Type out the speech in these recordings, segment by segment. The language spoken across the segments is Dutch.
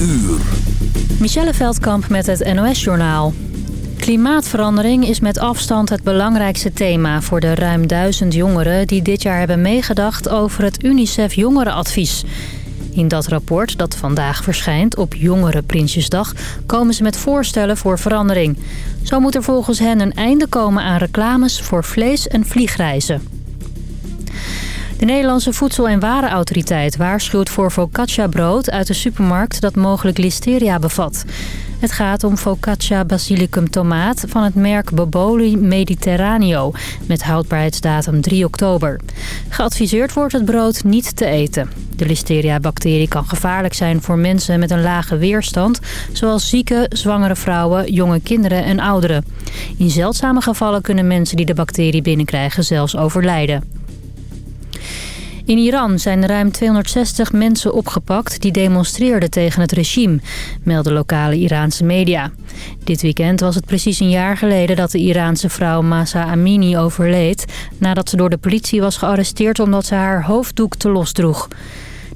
uur. Michelle Veldkamp met het NOS-journaal. Klimaatverandering is met afstand het belangrijkste thema voor de ruim duizend jongeren... die dit jaar hebben meegedacht over het UNICEF Jongerenadvies. In dat rapport, dat vandaag verschijnt op Jongerenprinsjesdag... komen ze met voorstellen voor verandering. Zo moet er volgens hen een einde komen aan reclames voor vlees- en vliegreizen. De Nederlandse Voedsel- en Warenautoriteit waarschuwt voor focaccia-brood uit de supermarkt dat mogelijk listeria bevat. Het gaat om focaccia basilicum tomaat van het merk Boboli Mediterraneo met houdbaarheidsdatum 3 oktober. Geadviseerd wordt het brood niet te eten. De listeria-bacterie kan gevaarlijk zijn voor mensen met een lage weerstand, zoals zieke, zwangere vrouwen, jonge kinderen en ouderen. In zeldzame gevallen kunnen mensen die de bacterie binnenkrijgen zelfs overlijden. In Iran zijn ruim 260 mensen opgepakt die demonstreerden tegen het regime, melden lokale Iraanse media. Dit weekend was het precies een jaar geleden dat de Iraanse vrouw Masa Amini overleed... nadat ze door de politie was gearresteerd omdat ze haar hoofddoek te los droeg.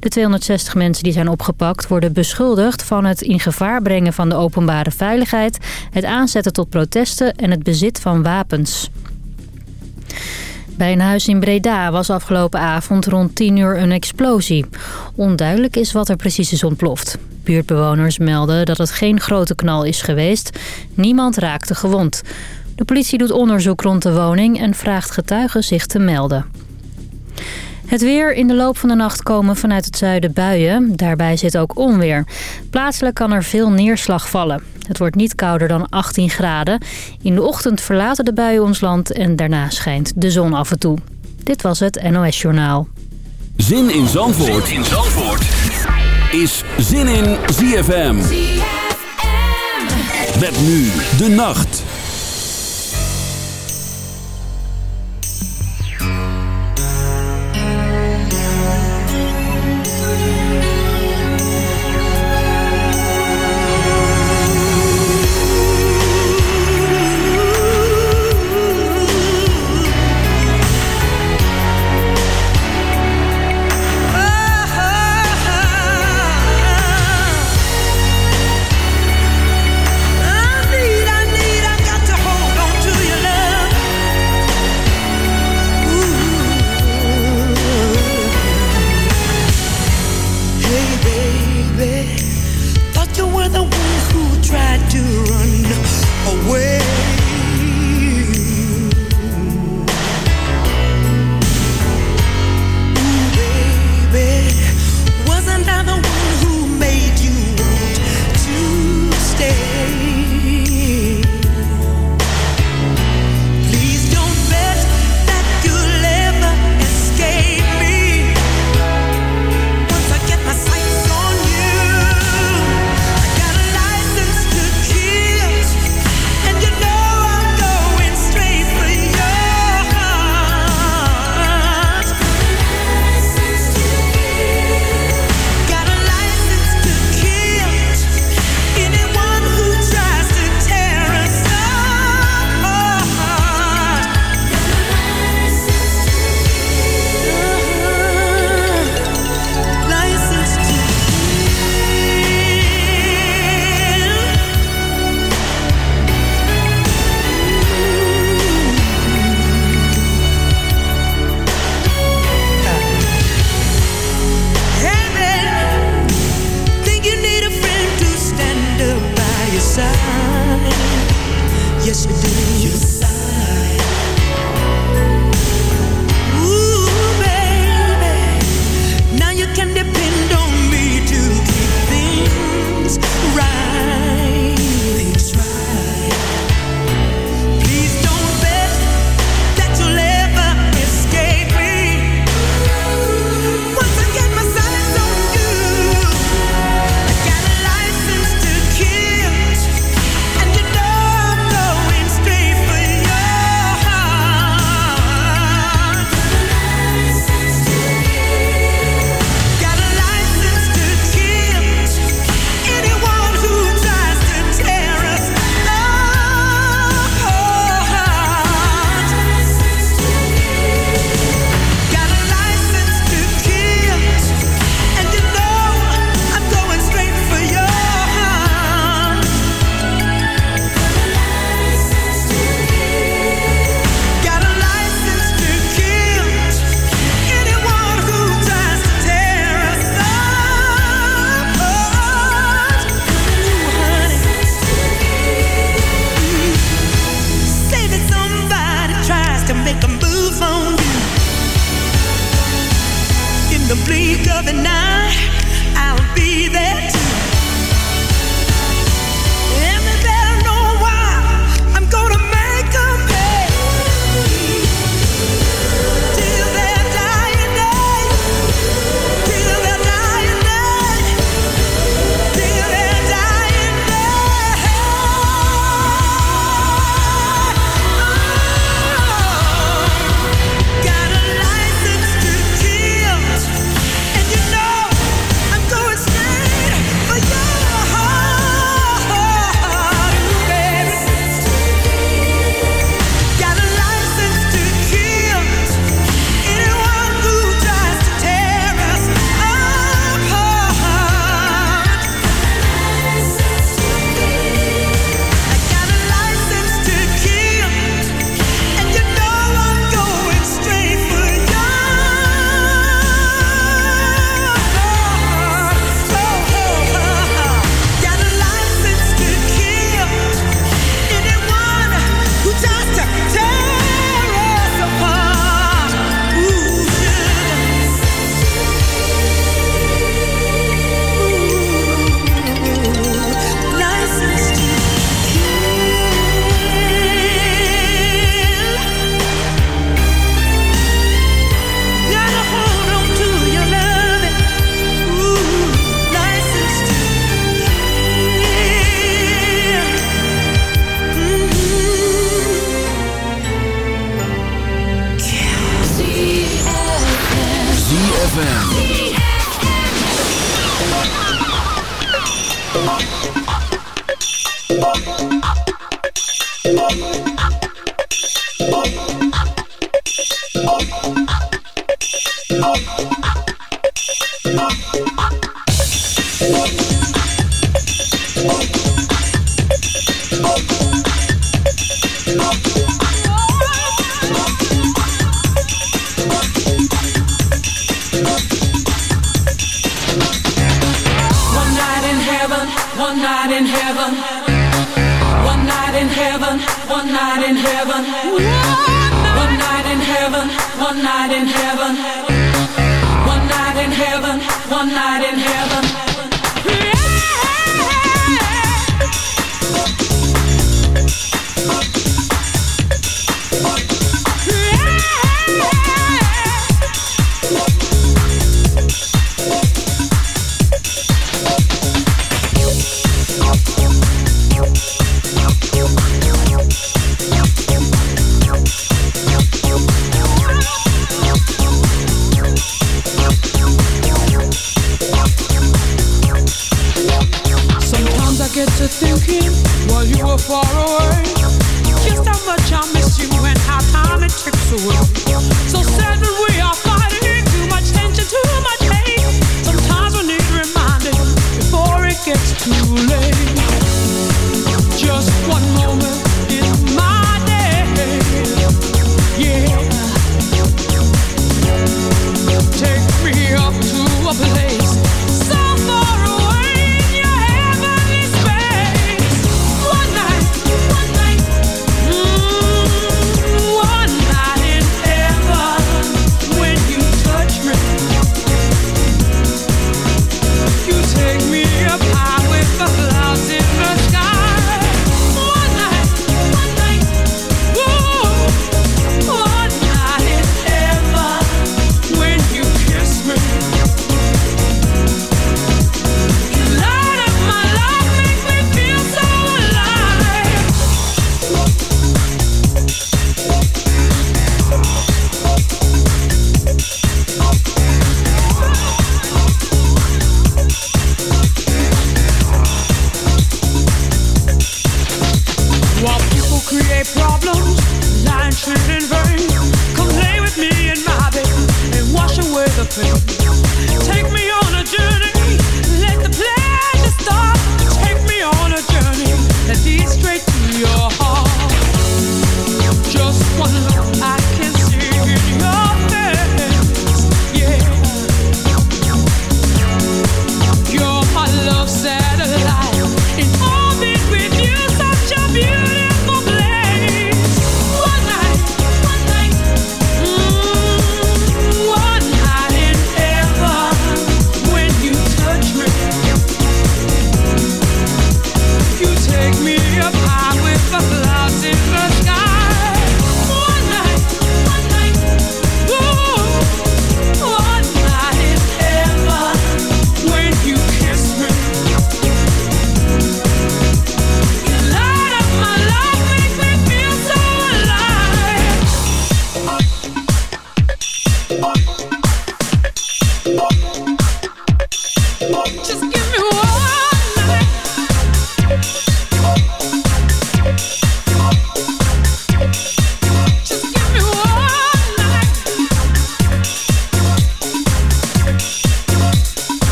De 260 mensen die zijn opgepakt worden beschuldigd van het in gevaar brengen van de openbare veiligheid... het aanzetten tot protesten en het bezit van wapens. Bij een huis in Breda was afgelopen avond rond 10 uur een explosie. Onduidelijk is wat er precies is ontploft. Buurtbewoners melden dat het geen grote knal is geweest. Niemand raakte gewond. De politie doet onderzoek rond de woning en vraagt getuigen zich te melden. Het weer in de loop van de nacht komen vanuit het zuiden buien. Daarbij zit ook onweer. Plaatselijk kan er veel neerslag vallen. Het wordt niet kouder dan 18 graden. In de ochtend verlaten de buien ons land en daarna schijnt de zon af en toe. Dit was het NOS Journaal. Zin in Zandvoort, zin in Zandvoort. is Zin in ZFM. ZFM. Met nu de nacht.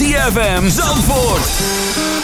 Another man.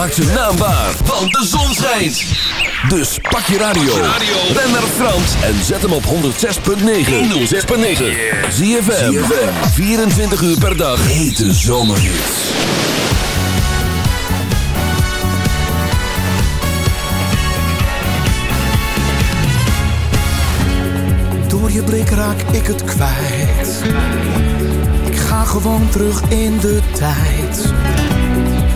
Maakt zijn naam waar, want de zon schijnt. Dus pak je radio, ben naar Frans en zet hem op 106.9. 106.9. Zie je 24 uur per dag. Hete zomerhits. Door je blik raak ik het kwijt. Ik ga gewoon terug in de tijd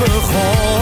生活。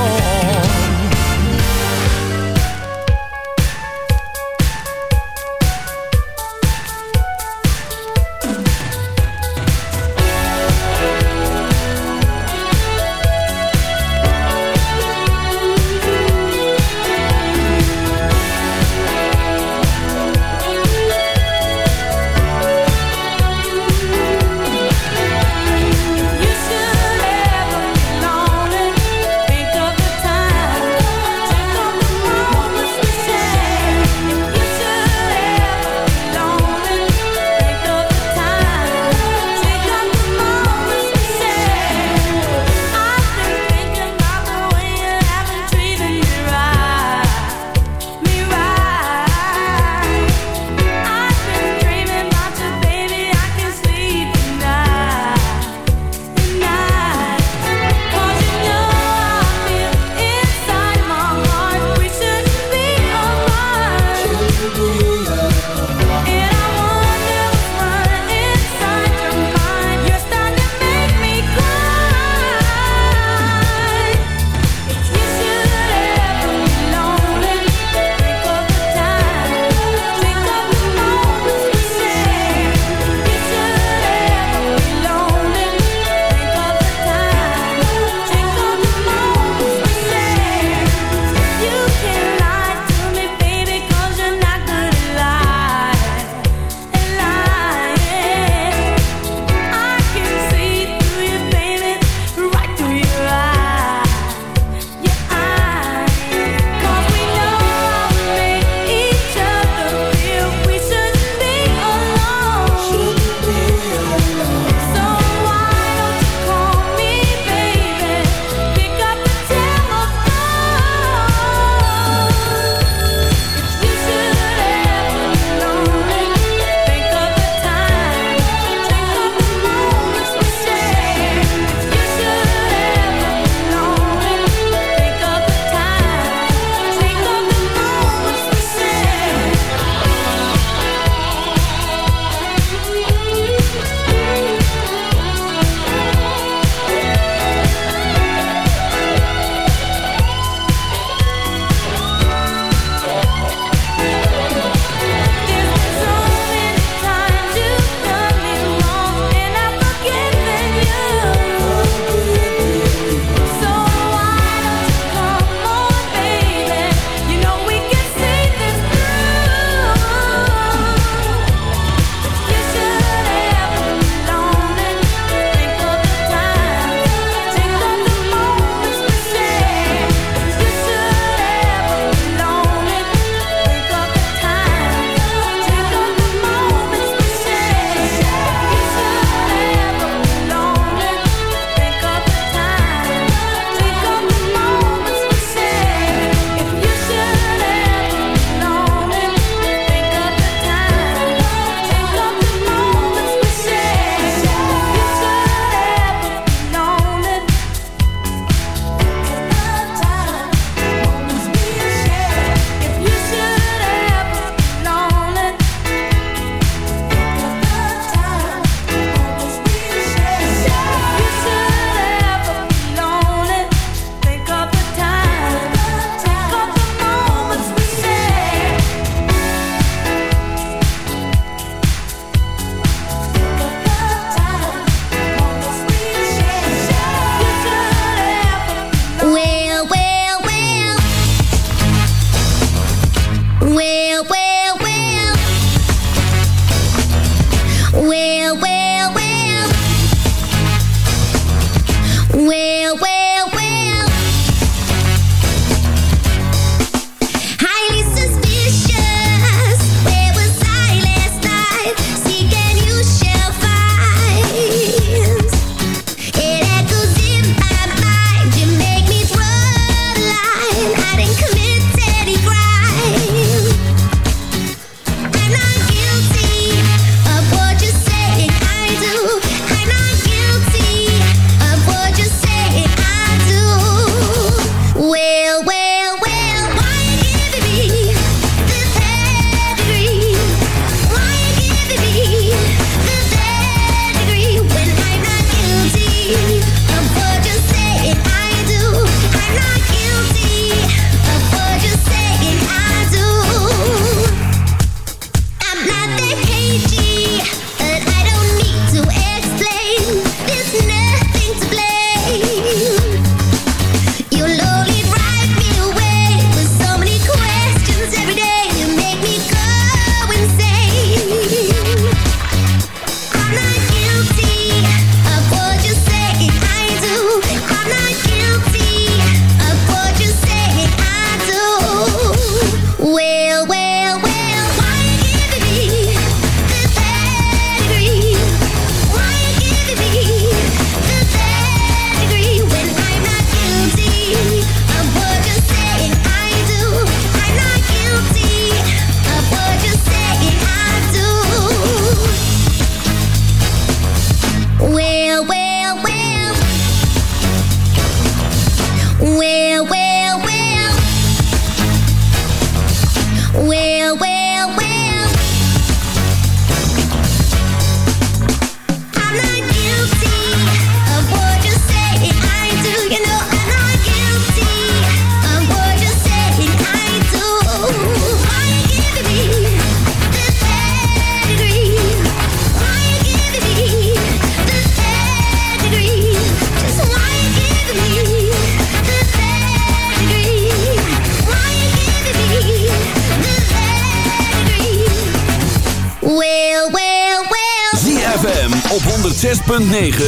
106.9